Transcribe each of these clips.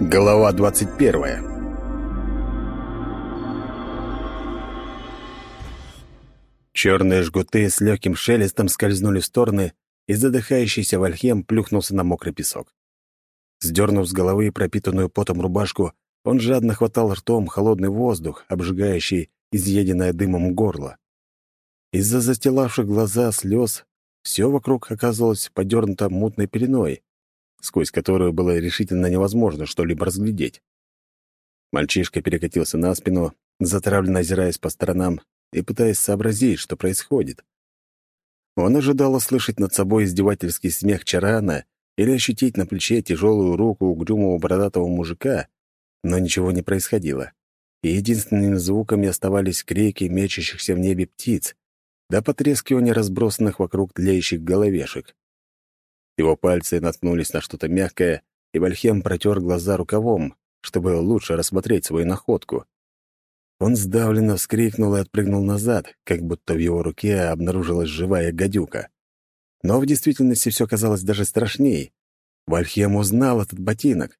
Глава 21 Черные жгуты с легким шелестом скользнули в стороны, и задыхающийся Вальхем плюхнулся на мокрый песок. Сдернув с головы пропитанную потом рубашку, он жадно хватал ртом холодный воздух, обжигающий изъеденное дымом горло. Из-за застилавших глаза слез все вокруг оказалось подернуто мутной пеленой, сквозь которую было решительно невозможно что-либо разглядеть. Мальчишка перекатился на спину, затравленно озираясь по сторонам и пытаясь сообразить, что происходит. Он ожидал услышать над собой издевательский смех Чарана или ощутить на плече тяжелую руку угрюмого бородатого мужика, но ничего не происходило. И единственными звуками оставались крики мечущихся в небе птиц, да потрескивание разбросанных вокруг тлеющих головешек. Его пальцы наткнулись на что-то мягкое, и Вальхем протер глаза рукавом, чтобы лучше рассмотреть свою находку. Он сдавленно вскрикнул и отпрыгнул назад, как будто в его руке обнаружилась живая гадюка. Но в действительности все казалось даже страшней. Вальхем узнал этот ботинок.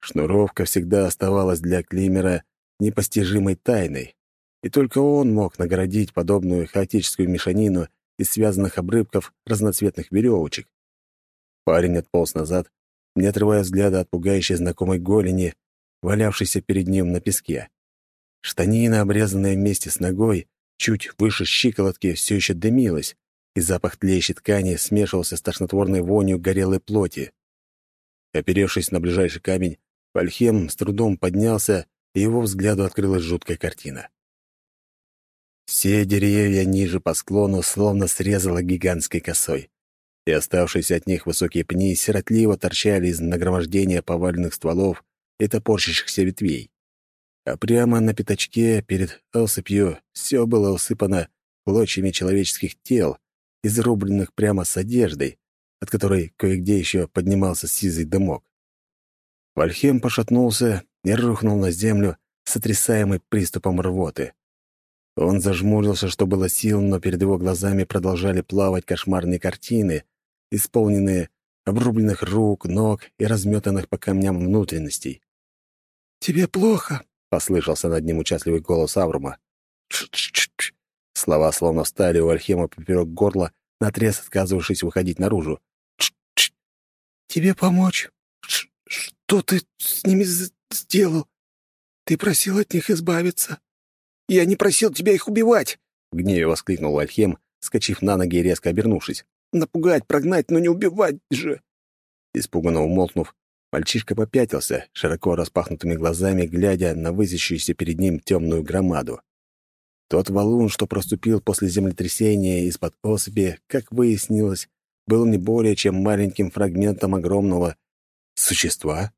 Шнуровка всегда оставалась для Климера непостижимой тайной, и только он мог наградить подобную хаотическую мешанину из связанных обрывков разноцветных веревочек. Парень отполз назад, не отрывая взгляда от пугающей знакомой голени, валявшейся перед ним на песке. Штанина, обрезанная вместе с ногой, чуть выше щиколотки, все еще дымилась, и запах тлеющей ткани смешивался с тошнотворной вонью горелой плоти. Оперевшись на ближайший камень, Вальхем с трудом поднялся, и его взгляду открылась жуткая картина. Все деревья ниже по склону словно срезало гигантской косой и оставшиеся от них высокие пни сиротливо торчали из нагромождения поваленных стволов и топорщащихся ветвей. А прямо на пятачке перед осыпью все было усыпано клочьями человеческих тел, изрубленных прямо с одеждой, от которой кое-где еще поднимался сизый дымок. Вальхем пошатнулся и рухнул на землю, сотрясаемый приступом рвоты. Он зажмурился, что было сил, но перед его глазами продолжали плавать кошмарные картины, исполненные обрубленных рук, ног и разметанных по камням внутренностей. «Тебе плохо?» — послышался над ним участливый голос Аврума. «Ч-ч-ч-ч!» Слова словно встали у Альхема поперек горла, наотрез отказывавшись выходить наружу. «Ч-ч! Тебе помочь? Ш что ты с ними сделал? Ты просил от них избавиться. Я не просил тебя их убивать!» В гневе воскликнул Альхем, скачив на ноги и резко обернувшись. Напугать, прогнать, но не убивать же!» Испуганно умолкнув, мальчишка попятился, широко распахнутыми глазами, глядя на высящуюся перед ним темную громаду. Тот валун, что проступил после землетрясения из-под осыпи, как выяснилось, был не более чем маленьким фрагментом огромного существа,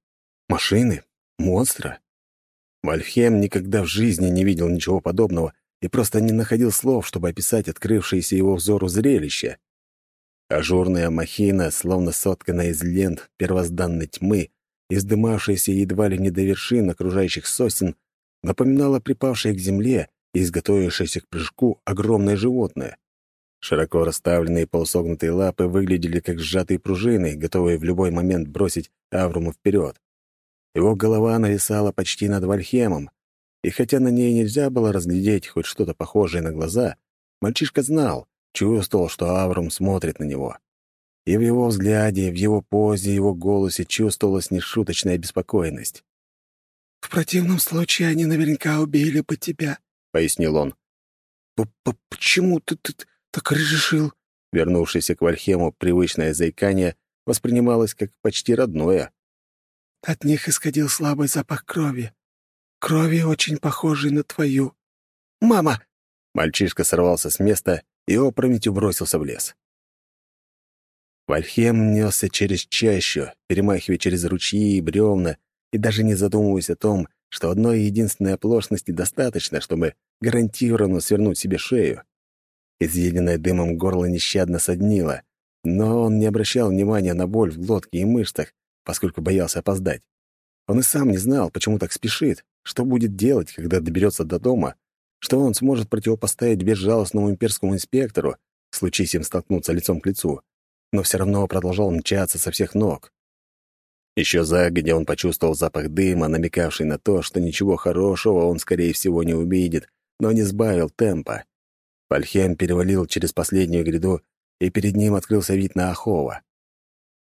машины, монстра. Вальхем никогда в жизни не видел ничего подобного и просто не находил слов, чтобы описать открывшееся его взору зрелище. Ажурная махина, словно сотканная из лент первозданной тьмы, издымавшаяся едва ли не до вершин окружающих сосен, напоминала припавшее к земле и изготовившееся к прыжку огромное животное. Широко расставленные полусогнутые лапы выглядели как сжатые пружины, готовые в любой момент бросить Аврума вперед. Его голова нависала почти над Вальхемом, и хотя на ней нельзя было разглядеть хоть что-то похожее на глаза, мальчишка знал, чувствовал, что Аврум смотрит на него. И в его взгляде, в его позе, его голосе чувствовалась нешуточная беспокойность. «В противном случае они наверняка убили бы тебя», — пояснил он. П -п «Почему ты, ты так решил?» Вернувшийся к Вальхему привычное заикание воспринималось как почти родное. «От них исходил слабый запах крови. Крови, очень похожей на твою. Мама!» Мальчишка сорвался с места и опрометью бросился в лес. Вальхем несся через чащу, перемахивая через ручьи и бревна, и даже не задумываясь о том, что одной единственной оплошности достаточно, чтобы гарантированно свернуть себе шею. Изъеденное дымом горло нещадно соднило, но он не обращал внимания на боль в глотке и мышцах, поскольку боялся опоздать. Он и сам не знал, почему так спешит, что будет делать, когда доберется до дома, что он сможет противопоставить безжалостному имперскому инспектору, случись им столкнуться лицом к лицу, но все равно продолжал мчаться со всех ног. Еще загодя он почувствовал запах дыма, намекавший на то, что ничего хорошего он, скорее всего, не увидит, но не сбавил темпа. Вальхем перевалил через последнюю гряду, и перед ним открылся вид на Ахова.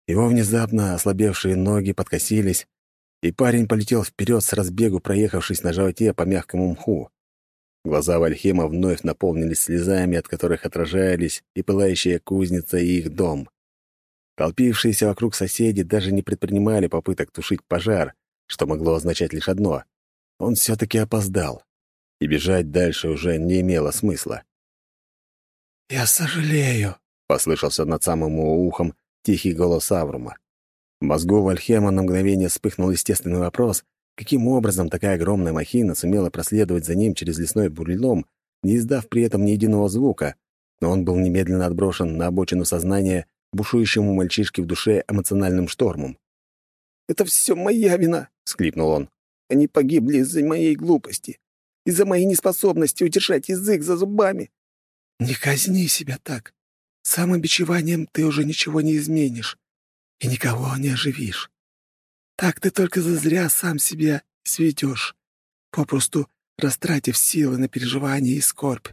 Его внезапно ослабевшие ноги подкосились, и парень полетел вперед с разбегу, проехавшись на животе по мягкому мху. Глаза Вальхема вновь наполнились слезами, от которых отражались и пылающая кузница, и их дом. Толпившиеся вокруг соседи даже не предпринимали попыток тушить пожар, что могло означать лишь одно — он все-таки опоздал, и бежать дальше уже не имело смысла. «Я сожалею», — послышался над самым его ухом тихий голос Аврума. В мозгу Вальхема на мгновение вспыхнул естественный вопрос, каким образом такая огромная махина сумела проследовать за ним через лесной бурелом, не издав при этом ни единого звука, но он был немедленно отброшен на обочину сознания бушующему мальчишке в душе эмоциональным штормом. «Это все моя вина», — склипнул он. «Они погибли из-за моей глупости, из-за моей неспособности удержать язык за зубами». «Не казни себя так. Самобичеванием ты уже ничего не изменишь и никого не оживишь. Так ты только зазря сам себя сведешь, попросту растратив силы на переживания и скорбь.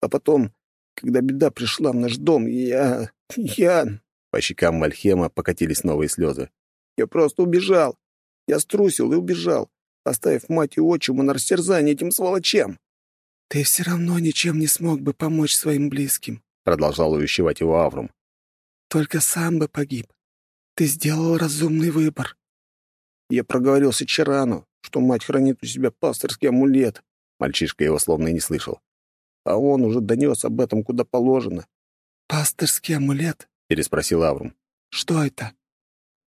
А потом, когда беда пришла в наш дом, я... я...» По щекам Мальхема покатились новые слезы. «Я просто убежал. Я струсил и убежал, оставив мать и отчиму на растерзание этим сволочам». «Ты все равно ничем не смог бы помочь своим близким. — продолжал увещевать его Аврум. «Только сам бы погиб. Ты сделал разумный выбор». «Я проговорился Чарану, что мать хранит у себя пастырский амулет». Мальчишка его словно и не слышал. «А он уже донес об этом куда положено». «Пастырский амулет?» — переспросил Аврум. «Что это?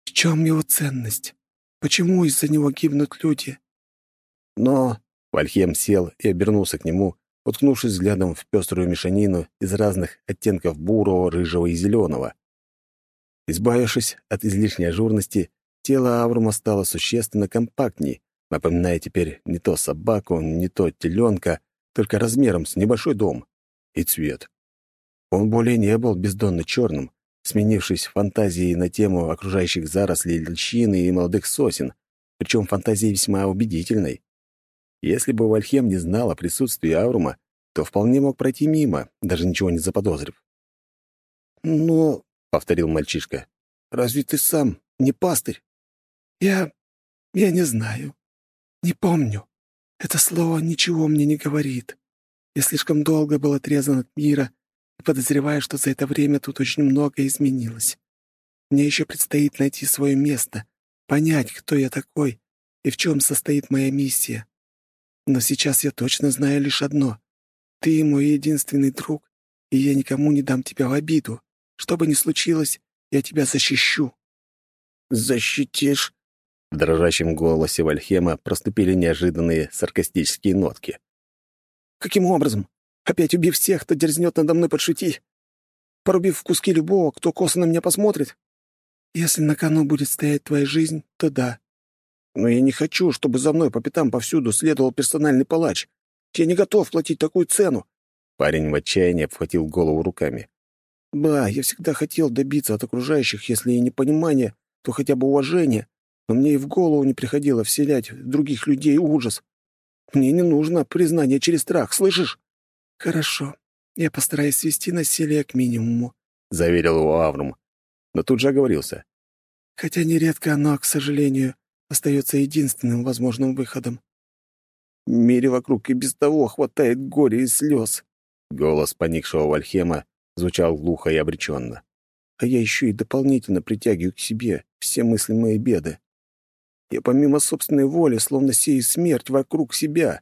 В чем его ценность? Почему из-за него гибнут люди?» «Но...» — Вальхем сел и обернулся к нему, уткнувшись взглядом в пеструю мешанину из разных оттенков бурого, рыжего и зеленого. Избавившись от излишней ажурности, тело Аврума стало существенно компактней, напоминая теперь не то собаку, не то теленка, только размером с небольшой дом. И цвет. Он более не был бездонно черным, сменившись фантазией на тему окружающих зарослей льчины и молодых сосен, причем фантазией весьма убедительной. Если бы Вальхем не знал о присутствии Аурума, то вполне мог пройти мимо, даже ничего не заподозрив. «Но...» — повторил мальчишка. «Разве ты сам не пастырь?» «Я... я не знаю. Не помню. Это слово ничего мне не говорит. Я слишком долго был отрезан от мира и подозреваю, что за это время тут очень многое изменилось. Мне еще предстоит найти свое место, понять, кто я такой и в чем состоит моя миссия. Но сейчас я точно знаю лишь одно. Ты мой единственный друг, и я никому не дам тебя в обиду. Что бы ни случилось, я тебя защищу». «Защитишь?» В дрожащем голосе Вальхема проступили неожиданные саркастические нотки. «Каким образом? Опять убив всех, кто дерзнет надо мной подшутить? Порубив в куски любого, кто косо на меня посмотрит? Если на кону будет стоять твоя жизнь, то да, но я не хочу, чтобы за мной по пятам повсюду следовал персональный палач. Я не готов платить такую цену. Парень в отчаянии обхватил голову руками. Да, я всегда хотел добиться от окружающих, если и не понимания, то хотя бы уважения, но мне и в голову не приходило вселять в других людей ужас. Мне не нужно признание через страх, слышишь? Хорошо, я постараюсь свести насилие к минимуму, — заверил его Аврум, но тут же оговорился. Хотя нередко оно, к сожалению, остается единственным возможным выходом. В мире вокруг и без того хватает горя и слез. Голос поникшего Вальхема звучал глухо и обреченно. А я еще и дополнительно притягиваю к себе все мыслимые беды. Я помимо собственной воли словно сею смерть вокруг себя.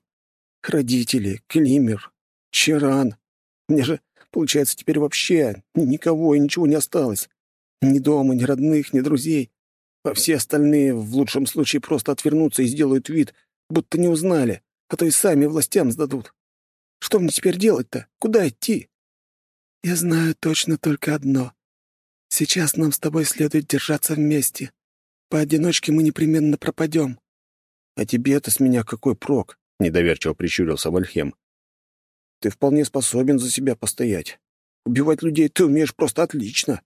Родители, Климер, Чаран. Мне же, получается, теперь вообще никого и ничего не осталось. Ни дома, ни родных, ни друзей а все остальные в лучшем случае просто отвернутся и сделают вид, будто не узнали, а то и сами властям сдадут. Что мне теперь делать-то? Куда идти? Я знаю точно только одно. Сейчас нам с тобой следует держаться вместе. Поодиночке мы непременно пропадем. А тебе это с меня какой прок? Недоверчиво прищурился Вальхем. Ты вполне способен за себя постоять. Убивать людей ты умеешь просто отлично.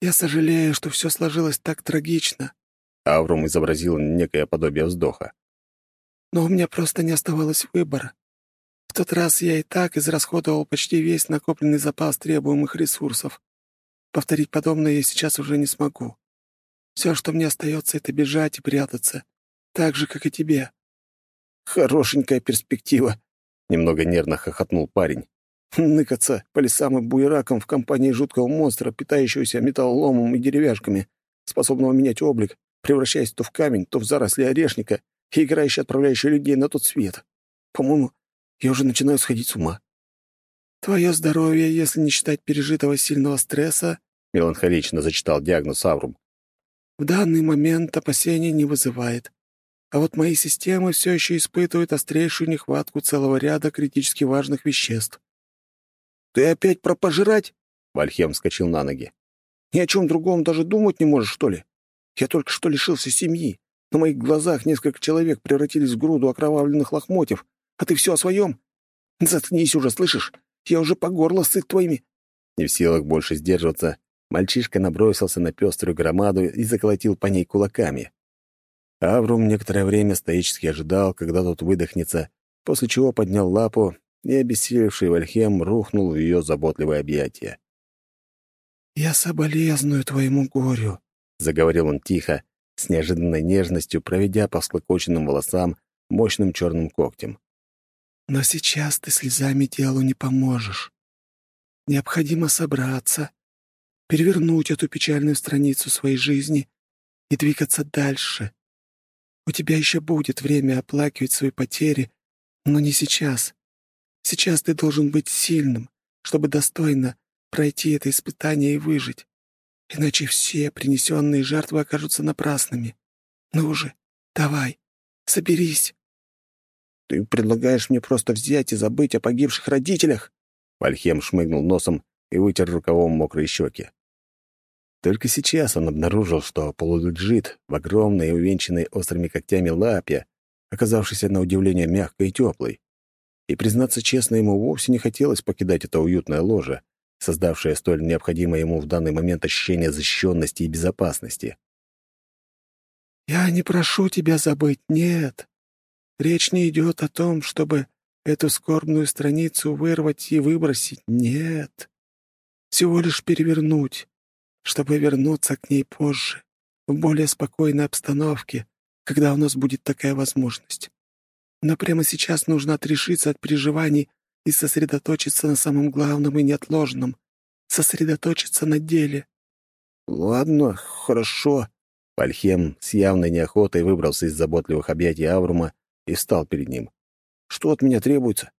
Я сожалею, что все сложилось так трагично». Аврум изобразил некое подобие вздоха. «Но у меня просто не оставалось выбора. В тот раз я и так израсходовал почти весь накопленный запас требуемых ресурсов. Повторить подобное я сейчас уже не смогу. Все, что мне остается, это бежать и прятаться, так же, как и тебе». «Хорошенькая перспектива», — немного нервно хохотнул парень. «Ныкаться по лесам и буеракам в компании жуткого монстра, питающегося металлоломом и деревяшками, способного менять облик, превращаясь то в камень, то в заросли орешника и играющий отправляющий людей на тот свет. По-моему, я уже начинаю сходить с ума. Твое здоровье, если не считать пережитого сильного стресса, меланхолично зачитал диагноз Аврум. В данный момент опасений не вызывает. А вот мои системы все еще испытывают острейшую нехватку целого ряда критически важных веществ. «Ты опять про пожрать?» — Вальхем вскочил на ноги. «Ни о чем другом даже думать не можешь, что ли? Я только что лишился семьи. На моих глазах несколько человек превратились в груду окровавленных лохмотьев, а ты все о своем? Заткнись уже, слышишь? Я уже по горло сыт твоими». Не в силах больше сдерживаться, мальчишка набросился на пеструю громаду и заколотил по ней кулаками. Аврум некоторое время стоически ожидал, когда тот выдохнется, после чего поднял лапу, и обессилевший Вальхем рухнул в ее заботливое объятие. «Я соболезную твоему горю», — заговорил он тихо, с неожиданной нежностью проведя по всклокоченным волосам мощным черным когтем. Но сейчас ты слезами делу не поможешь. Необходимо собраться, перевернуть эту печальную страницу своей жизни и двигаться дальше. У тебя еще будет время оплакивать свои потери, но не сейчас. Сейчас ты должен быть сильным, чтобы достойно пройти это испытание и выжить. Иначе все принесенные жертвы окажутся напрасными. Ну же, давай, соберись. Ты предлагаешь мне просто взять и забыть о погибших родителях?» Вальхем шмыгнул носом и вытер рукавом мокрые щеки. Только сейчас он обнаружил, что полулежит в огромной увенчанной острыми когтями лапе, оказавшейся на удивление мягкой и теплой. И, признаться честно, ему вовсе не хотелось покидать это уютное ложе, создавшее столь необходимое ему в данный момент ощущение защищенности и безопасности. «Я не прошу тебя забыть, нет. Речь не идет о том, чтобы эту скорбную страницу вырвать и выбросить. Нет. Всего лишь перевернуть, чтобы вернуться к ней позже, в более спокойной обстановке, когда у нас будет такая возможность. Но прямо сейчас нужно отрешиться от переживаний и сосредоточиться на самом главном и неотложном. Сосредоточиться на деле. «Ладно, хорошо». Пальхем с явной неохотой выбрался из заботливых объятий Аврума и встал перед ним. «Что от меня требуется?»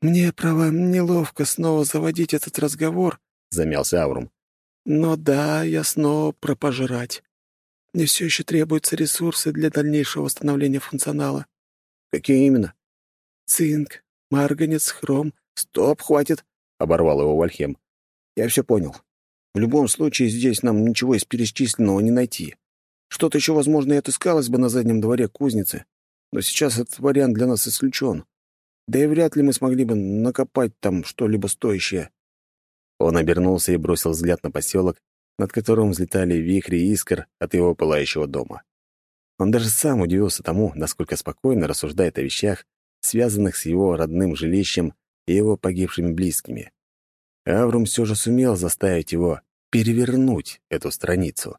«Мне, право, неловко снова заводить этот разговор», — замялся Аврум. «Но да, я снова про пожрать. Мне все еще требуются ресурсы для дальнейшего восстановления функционала». «Какие именно?» «Цинк, марганец, хром». «Стоп, хватит!» — оборвал его Вальхем. «Я все понял. В любом случае здесь нам ничего из перечисленного не найти. Что-то еще, возможно, и отыскалось бы на заднем дворе кузницы но сейчас этот вариант для нас исключен. Да и вряд ли мы смогли бы накопать там что-либо стоящее». Он обернулся и бросил взгляд на поселок, над которым взлетали вихри искр от его пылающего дома. Он даже сам удивился тому, насколько спокойно рассуждает о вещах, связанных с его родным жилищем и его погибшими близкими. Аврум все же сумел заставить его перевернуть эту страницу.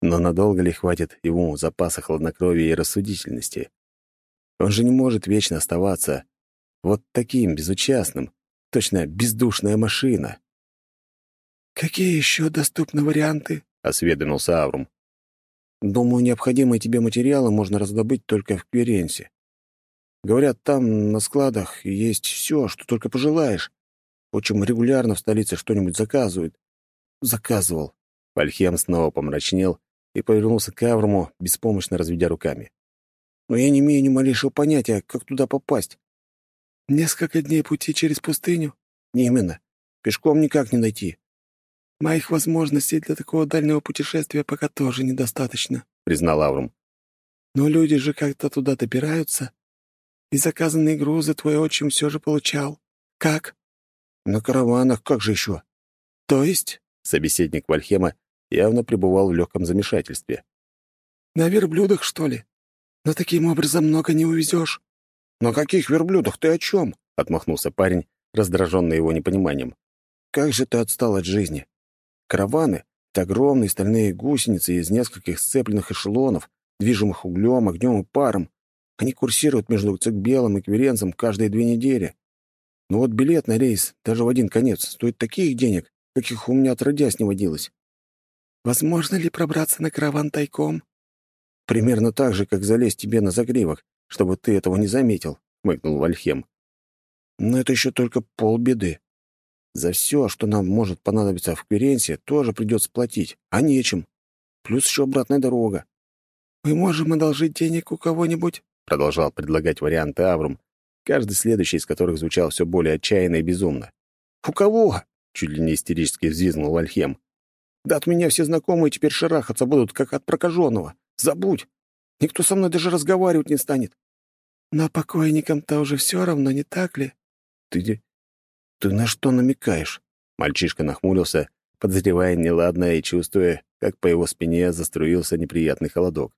Но надолго ли хватит ему запаса хладнокровия и рассудительности? Он же не может вечно оставаться вот таким безучастным, точно бездушная машина. «Какие еще доступны варианты?» — осведомился Аврум. «Думаю, необходимые тебе материалы можно раздобыть только в Кверенсе. Говорят, там на складах есть все, что только пожелаешь. Очень регулярно в столице что-нибудь заказывают». «Заказывал». Вальхем снова помрачнел и повернулся к Авруму, беспомощно разведя руками но я не имею ни малейшего понятия, как туда попасть. Несколько дней пути через пустыню? Не именно. Пешком никак не найти. Моих возможностей для такого дальнего путешествия пока тоже недостаточно, признал Аврум. Но люди же как-то туда добираются. И заказанные грузы твой отчим все же получал. Как? На караванах, как же еще? То есть? Собеседник Вальхема явно пребывал в легком замешательстве. «На верблюдах, что ли? Но таким образом много не увезешь». «На каких верблюдах? Ты о чем?» — отмахнулся парень, раздраженный его непониманием. «Как же ты отстал от жизни? Караваны — это огромные стальные гусеницы из нескольких сцепленных эшелонов, движимых углем, огнем и паром. Они курсируют между Цикбелом и Кверенцем каждые две недели. Но вот билет на рейс даже в один конец стоит таких денег, каких у меня отродясь не водилось. Возможно ли пробраться на караван тайком? Примерно так же, как залезть тебе на загривок, чтобы ты этого не заметил, — хмыкнул Вальхем. Но это еще только полбеды. За все, что нам может понадобиться в Кверенсе, тоже придется платить, а нечем. Плюс еще обратная дорога. «Мы можем одолжить денег у кого-нибудь?» — продолжал предлагать варианты Аврум, каждый следующий из которых звучал все более отчаянно и безумно. «У кого?» — чуть ли не истерически взвизгнул Вальхем. «Да от меня все знакомые теперь шарахаться будут, как от прокаженного. Забудь! Никто со мной даже разговаривать не станет». «Но покойникам-то уже все равно, не так ли?» «Ты... ты на что намекаешь?» Мальчишка нахмурился, подозревая неладное и чувствуя, как по его спине заструился неприятный холодок.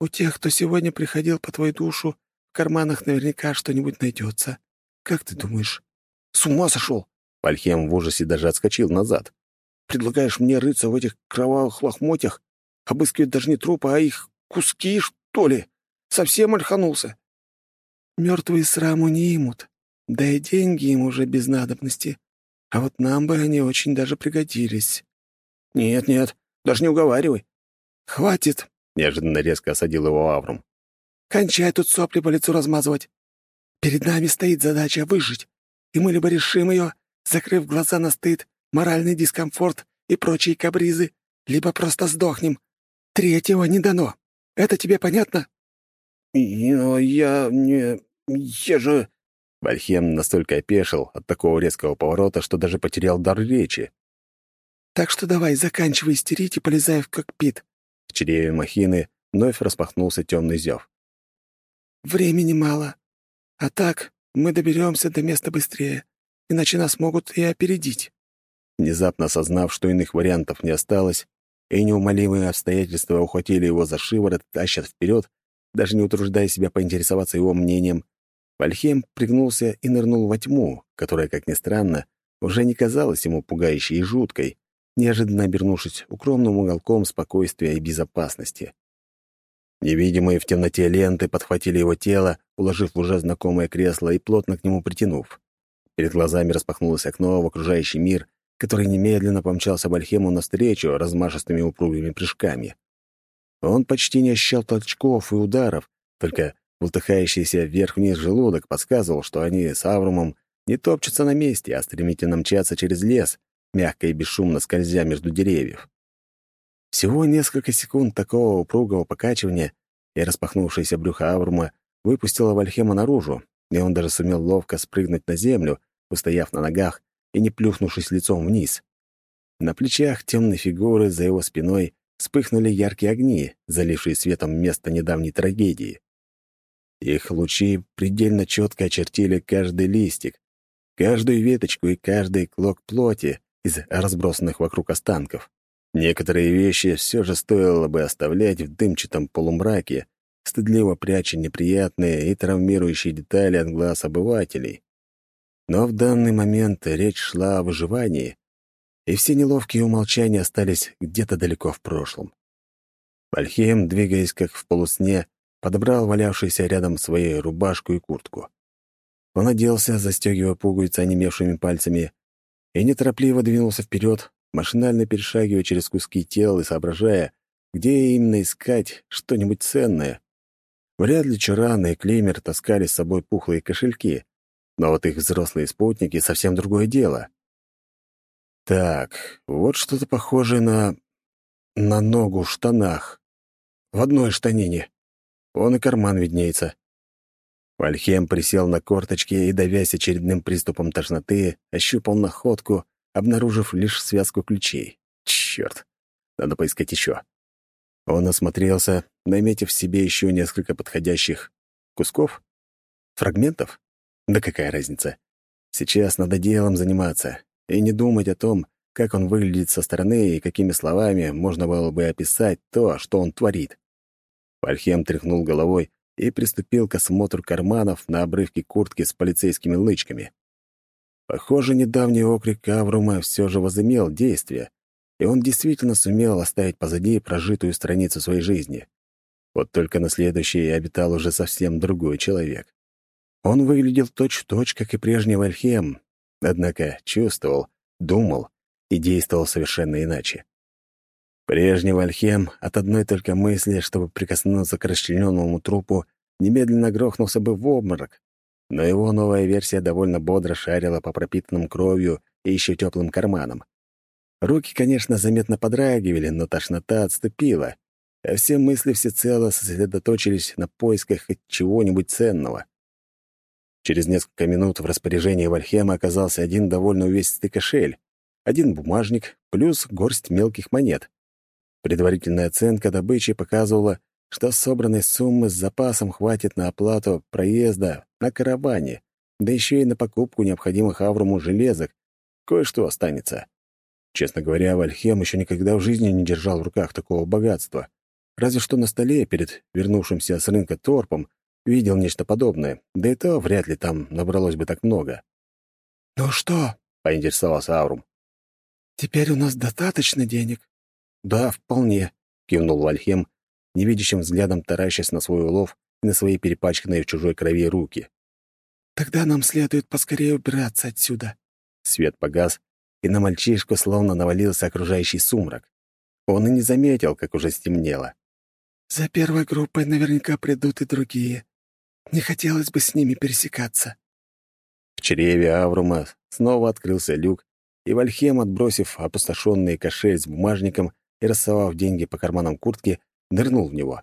У тех, кто сегодня приходил по твою душу, в карманах наверняка что-нибудь найдется. Как ты думаешь? С ума сошел? Вальхем в ужасе даже отскочил назад. Предлагаешь мне рыться в этих кровавых лохмотьях? Обыскивать даже не трупы, а их куски, что ли? Совсем ольханулся? Мертвые сраму не имут. Да и деньги им уже без надобности. А вот нам бы они очень даже пригодились. Нет-нет, даже не уговаривай. Хватит, — неожиданно резко осадил его Аврум. «Кончай тут сопли по лицу размазывать. Перед нами стоит задача выжить, и мы либо решим ее, закрыв глаза на стыд, моральный дискомфорт и прочие капризы, либо просто сдохнем. Третьего не дано. Это тебе понятно?» «Но я не... я же...» Вальхем настолько опешил от такого резкого поворота, что даже потерял дар речи. «Так что давай, заканчивай истерить и полезай в кокпит. В чреве махины вновь распахнулся темный зев. «Времени мало. А так мы доберемся до места быстрее, иначе нас могут и опередить». Внезапно осознав, что иных вариантов не осталось, и неумолимые обстоятельства ухватили его за шиворот, тащат вперед, даже не утруждая себя поинтересоваться его мнением, Вальхем пригнулся и нырнул во тьму, которая, как ни странно, уже не казалась ему пугающей и жуткой, неожиданно обернувшись укромным уголком спокойствия и безопасности. Невидимые в темноте ленты подхватили его тело, уложив в уже знакомое кресло и плотно к нему притянув. Перед глазами распахнулось окно в окружающий мир, который немедленно помчался Бальхему навстречу размашистыми упругими прыжками. Он почти не ощущал толчков и ударов, только бултыхающийся вверх-вниз желудок подсказывал, что они с Аврумом не топчутся на месте, а стремительно мчатся через лес, мягко и бесшумно скользя между деревьев. Всего несколько секунд такого упругого покачивания, и распахнувшееся брюхо Аврума выпустило Вальхема наружу, и он даже сумел ловко спрыгнуть на землю, устояв на ногах и не плюхнувшись лицом вниз. На плечах темной фигуры за его спиной вспыхнули яркие огни, залившие светом место недавней трагедии. Их лучи предельно четко очертили каждый листик, каждую веточку и каждый клок плоти, из разбросанных вокруг останков. Некоторые вещи все же стоило бы оставлять в дымчатом полумраке, стыдливо пряча неприятные и травмирующие детали от глаз обывателей. Но в данный момент речь шла о выживании, и все неловкие умолчания остались где-то далеко в прошлом. Вальхем, двигаясь как в полусне, подобрал валявшуюся рядом своей рубашку и куртку. Он оделся, застегивая пуговицы онемевшими пальцами, и неторопливо двинулся вперед, машинально перешагивая через куски тел и соображая, где именно искать что-нибудь ценное. Вряд ли Чуран и Клеймер таскали с собой пухлые кошельки, но вот их взрослые спутники — совсем другое дело. Так, вот что-то похожее на... на ногу в штанах. В одной штанине. Он и карман виднеется. Вальхем присел на корточки и, давясь очередным приступом тошноты, ощупал находку, обнаружив лишь связку ключей. Черт, надо поискать еще. Он осмотрелся, наметив себе еще несколько подходящих кусков? Фрагментов? Да какая разница? Сейчас надо делом заниматься и не думать о том, как он выглядит со стороны и какими словами можно было бы описать то, что он творит. Вальхем тряхнул головой и приступил к осмотру карманов на обрывке куртки с полицейскими лычками. Похоже, недавний окрик Аврума все же возымел действие, и он действительно сумел оставить позади прожитую страницу своей жизни. Вот только на следующей обитал уже совсем другой человек. Он выглядел точь-в-точь, -точь, как и прежний Вальхем, однако чувствовал, думал и действовал совершенно иначе. Прежний Вальхем от одной только мысли, чтобы прикоснуться к расчлененному трупу, немедленно грохнулся бы в обморок, но его новая версия довольно бодро шарила по пропитанным кровью и еще теплым карманам. Руки, конечно, заметно подрагивали, но тошнота отступила, а все мысли всецело сосредоточились на поисках хоть чего-нибудь ценного. Через несколько минут в распоряжении Вальхема оказался один довольно увесистый кошель, один бумажник плюс горсть мелких монет. Предварительная оценка добычи показывала, что собранной суммы с запасом хватит на оплату проезда на караване, да еще и на покупку необходимых Авруму железок. Кое-что останется. Честно говоря, Вальхем еще никогда в жизни не держал в руках такого богатства. Разве что на столе перед вернувшимся с рынка торпом видел нечто подобное, да и то вряд ли там набралось бы так много. «Ну что?» — поинтересовался Аврум. «Теперь у нас достаточно денег?» «Да, вполне», — кивнул Вальхем, невидящим взглядом таращась на свой улов и на свои перепачканные в чужой крови руки. «Тогда нам следует поскорее убираться отсюда». Свет погас, и на мальчишку словно навалился окружающий сумрак. Он и не заметил, как уже стемнело. «За первой группой наверняка придут и другие. Не хотелось бы с ними пересекаться». В чреве Аврума снова открылся люк, и Вальхем, отбросив опустошенный кошель с бумажником и рассовав деньги по карманам куртки, нырнул в него.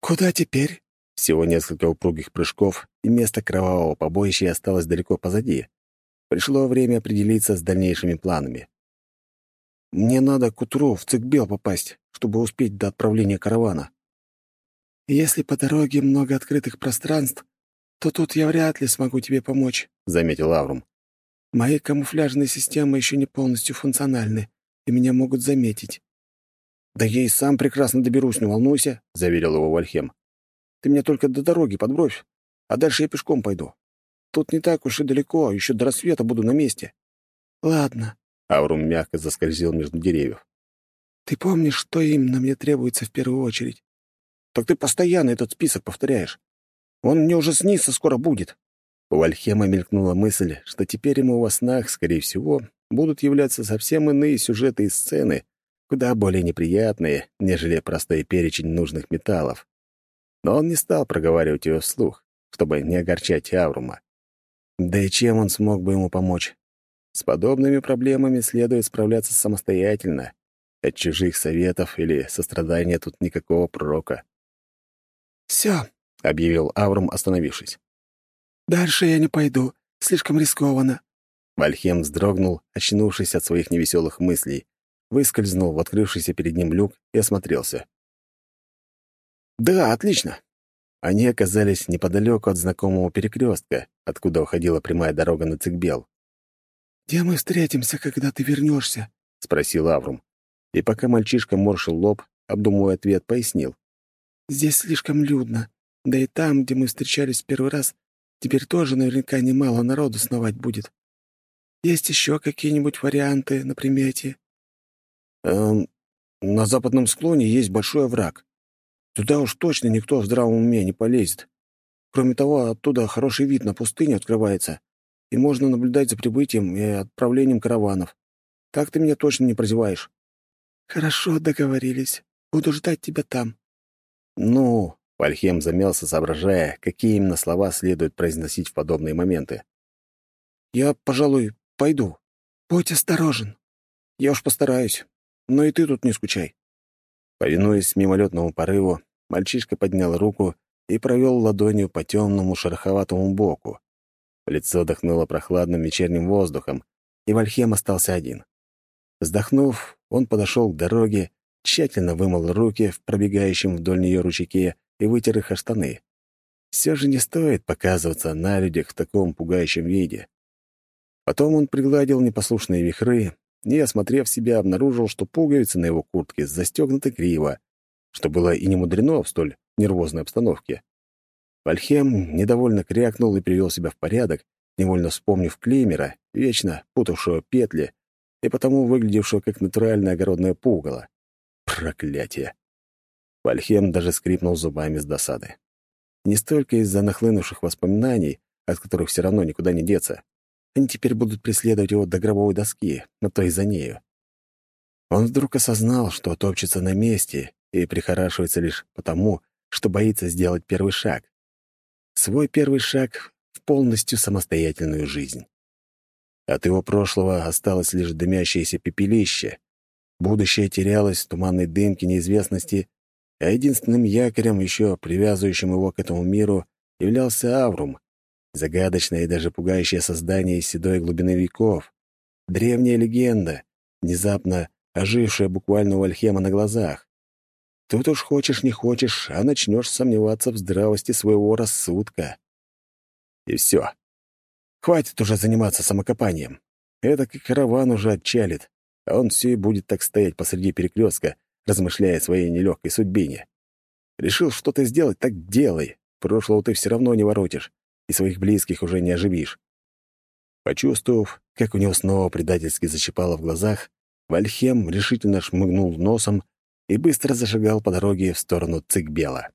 «Куда теперь?» Всего несколько упругих прыжков, и место кровавого побоища осталось далеко позади. Пришло время определиться с дальнейшими планами. «Мне надо к утру в Цикбел попасть, чтобы успеть до отправления каравана. Если по дороге много открытых пространств, то тут я вряд ли смогу тебе помочь», — заметил Аврум. «Мои камуфляжные системы еще не полностью функциональны, и меня могут заметить». «Да я и сам прекрасно доберусь, не волнуйся», — заверил его Вальхем. «Ты меня только до дороги подбрось, а дальше я пешком пойду. Тут не так уж и далеко, еще до рассвета буду на месте». «Ладно», — Аврум мягко заскользил между деревьев. «Ты помнишь, что именно мне требуется в первую очередь?» «Так ты постоянно этот список повторяешь. Он мне уже снится скоро будет». У Вальхема мелькнула мысль, что теперь ему во снах, скорее всего, будут являться совсем иные сюжеты и сцены, куда более неприятные, нежели простой перечень нужных металлов. Но он не стал проговаривать ее вслух, чтобы не огорчать Аврума. Да и чем он смог бы ему помочь? С подобными проблемами следует справляться самостоятельно. От чужих советов или сострадания тут никакого прока. «Все», — объявил Аврум, остановившись. «Дальше я не пойду. Слишком рискованно». Вальхем вздрогнул, очнувшись от своих невеселых мыслей, выскользнул в открывшийся перед ним люк и осмотрелся. «Да, отлично. Они оказались неподалеку от знакомого перекрестка, откуда уходила прямая дорога на Цикбел. «Где мы встретимся, когда ты вернешься? спросил Аврум. И пока мальчишка морщил лоб, обдумывая ответ, пояснил. «Здесь слишком людно. Да и там, где мы встречались в первый раз, теперь тоже наверняка немало народу сновать будет. Есть еще какие-нибудь варианты на примете?» «Эм, на западном склоне есть большой овраг. Туда уж точно никто в здравом уме не полезет. Кроме того, оттуда хороший вид на пустыню открывается, и можно наблюдать за прибытием и отправлением караванов. Так ты меня точно не прозеваешь». «Хорошо, договорились. Буду ждать тебя там». «Ну...» — Вальхем замялся, соображая, какие именно слова следует произносить в подобные моменты. «Я, пожалуй, пойду. Будь осторожен». «Я уж постараюсь. Но и ты тут не скучай». Повинуясь мимолетному порыву, мальчишка поднял руку и провел ладонью по темному шероховатому боку. Лицо дохнуло прохладным вечерним воздухом, и Вальхем остался один. Вздохнув, он подошел к дороге, тщательно вымыл руки в пробегающем вдоль нее ручейке и вытер их о штаны. Все же не стоит показываться на людях в таком пугающем виде. Потом он пригладил непослушные вихры и, осмотрев себя, обнаружил, что пуговицы на его куртке застегнуты криво, что было и не мудрено в столь нервозной обстановке. Вальхем недовольно крякнул и привел себя в порядок, невольно вспомнив Клеймера, вечно путавшего петли и потому выглядевшего как натуральное огородное пугало. Проклятие! Вальхем даже скрипнул зубами с досады. Не столько из-за нахлынувших воспоминаний, от которых все равно никуда не деться. Они теперь будут преследовать его до гробовой доски, но то и за нею. Он вдруг осознал, что топчется на месте и прихорашивается лишь потому, что боится сделать первый шаг. Свой первый шаг в полностью самостоятельную жизнь. От его прошлого осталось лишь дымящееся пепелище. Будущее терялось в туманной дымке неизвестности, а единственным якорем, еще привязывающим его к этому миру, являлся Аврум, загадочное и даже пугающее создание из седой глубины веков, древняя легенда, внезапно ожившая буквально у Альхема на глазах. Тут уж хочешь не хочешь, а начнешь сомневаться в здравости своего рассудка. И все. Хватит уже заниматься самокопанием. Это как караван уже отчалит, а он все и будет так стоять посреди перекрестка, размышляя о своей нелегкой судьбине. Решил что-то сделать, так делай. Прошлого ты все равно не воротишь, и своих близких уже не оживишь. Почувствовав, как у него снова предательски защипало в глазах, Вальхем решительно шмыгнул носом и быстро зашагал по дороге в сторону Цикбела.